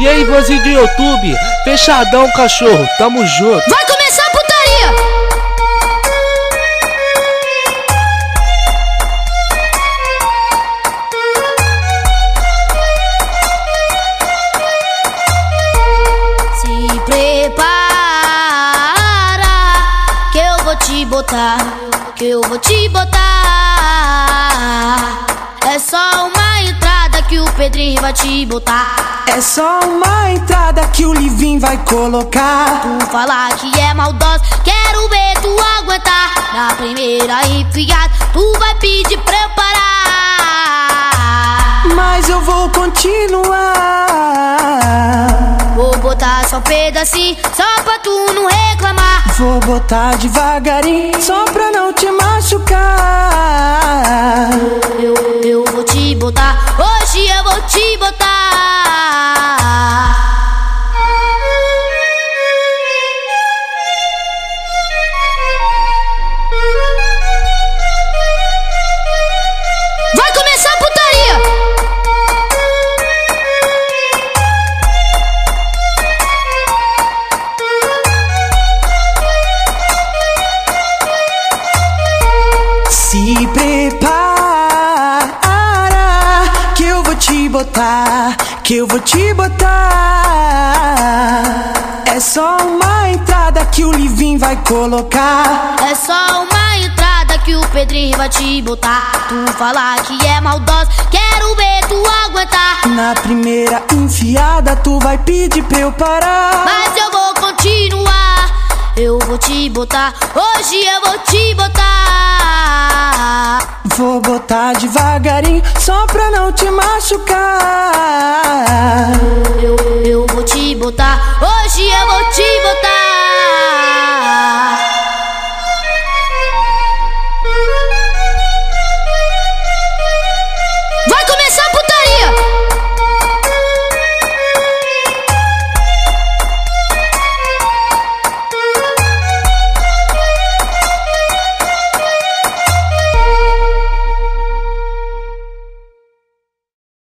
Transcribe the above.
E aí, vozinho do YouTube, fechadão, cachorro, tamo junto. Vai começar a putaria! Se prepara que eu vou te botar, que eu vou te botar. É só uma entrada que o Pedrinho vai te botar. É só uma entrada que o Livin vai colocar. Tu falar que é maldosa, quero ver tu aguentar. Na primeira enfiada, tu vai pedir pra eu parar. Mas eu vou continuar. Vou botar só um pedacinho, só pra tu não reclamar. Vou botar devagarinho, só pra não te machucar. Eu, eu vou te botar, hoje eu vou te botar. Se prepara que eu vou te botar, que eu vou te botar. É só uma entrada que o Livin vai colocar. É só uma entrada que o Pedrinho vai te botar. Tu falar que é maldosa, quero ver tu aguentar. Na primeira enfiada tu vai pedir pra eu parar. Mas eu vou continuar. Eu vou te botar, hoje eu vou te botar. Vou botar devagarinho, só pra não te machucar.